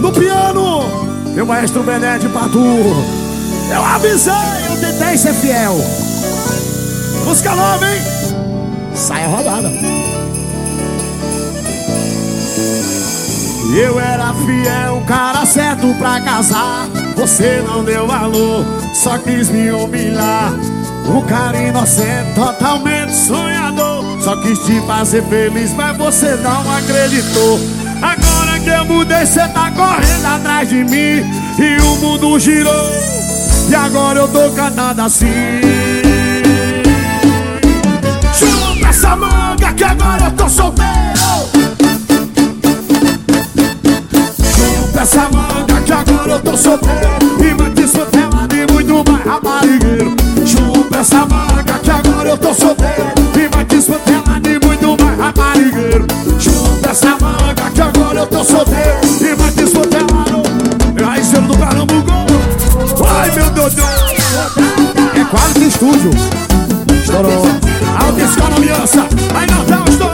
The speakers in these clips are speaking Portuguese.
No piano, meu maestro Bené de Patu. Eu avisei, eu tentei ser fiel. Música nova, hein? Sai a rodada. Eu era fiel, cara certo pra casar. Você não deu valor, só quis me humilhar. Um cara inocente, totalmente sonhador. Só quis te fazer feliz, mas você não acreditou. Agora que eu mudei, cê tá correndo atrás de mim. E o mundo girou, e agora eu tô cantando assim. Chupa essa manga que agora eu tô solteiro. Chupa essa manga que agora eu tô solteiro. E vai desfrutar de muito mais raparigueiro. Chupa essa manga que agora eu tô solteiro. Eu solteiro. E vai desfrutar no raizeiro do Pernambuco. Ai meu Deus, é quase que estúdio. Estourou. Alta Escola Aliança. Aí Natal estou.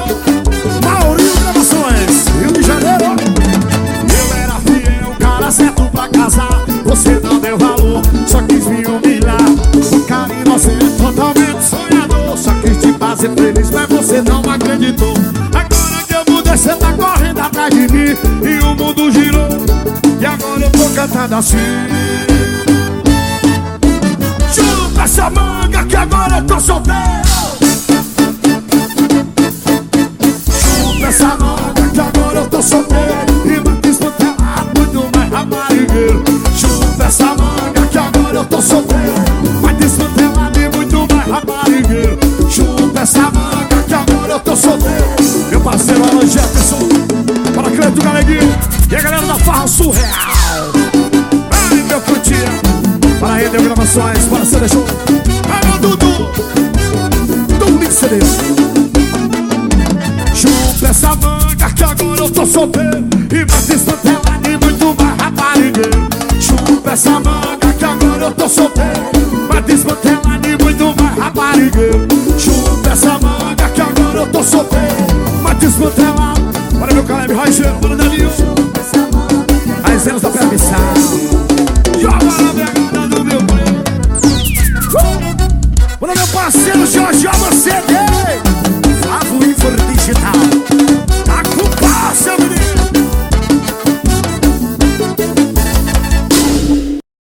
Maurinho Gravações. Rio de Janeiro. Eu era fiel, cara certo pra casar. Você não deu valor, só quis me humilhar. Um cara inocente, totalmente sonhador. Só quis te fazer feliz, mas você não acreditou. E o mundo girou. E agora eu tô cantando assim. Chupa essa manga que agora eu tô solteiro. Farra Surreal. Ai, meu cutia. Para Render Gravações, para CD Show. Ai, meu Dudu. Link CD. Chupa essa manga que agora eu tô solteiro. E vai desmantelar de muito mais raparigueiro. Chupa essa manga que agora eu tô solteiro. Vai desmantelar de muito mais. Chupa essa manga que agora eu tô solteiro. Vai desmantelar. Bora meu Caleb Roger, bora Danilo. As zeros da permissão. Joga na pegada do meu. Uh! Bora meu parceiro Jorge Alma CD.